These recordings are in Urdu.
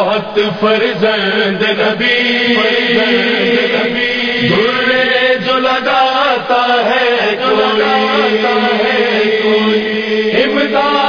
بہت فرزند نبی۔ گرے جو لگاتا ہے کوئی۔ امداد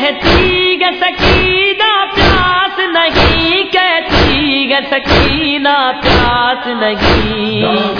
کہتی گ سکینہ پیاس نہیں کہتی گ سکینہ پیاس نہیں.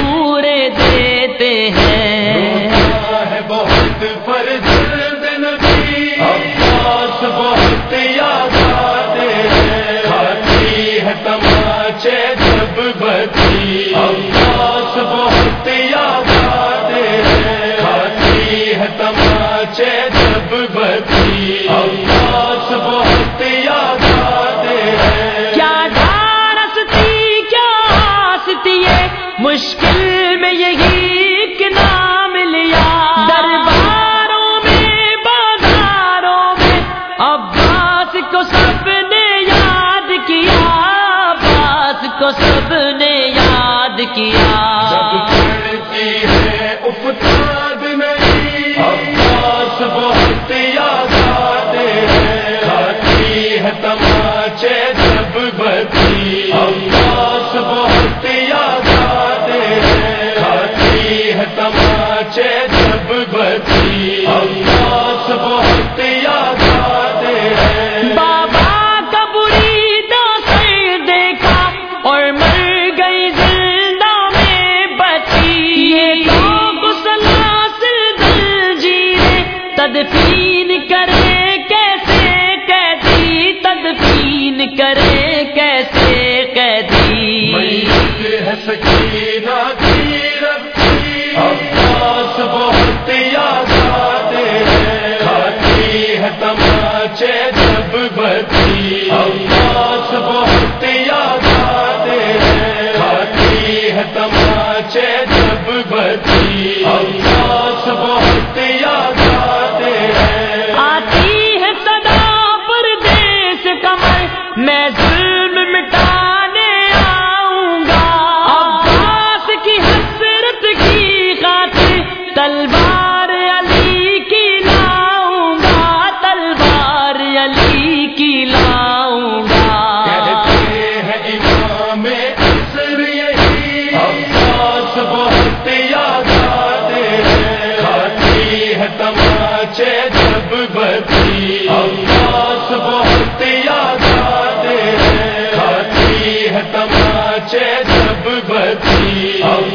کیا مشکل میں یہی ایک نام لیا۔ درباروں میں، بازاروں میں عباس کو سب نے یاد کیا، عباس کو سب نے یاد کیا۔ بچی بدی سب آتی ہے میں ظلم مٹانے آؤں گا۔ عباس کی حسرت تلوار علی کی لاؤں گا، تلوار علی کی لاؤں گا۔ کہتے ہیں امام بہت بدی۔ بچی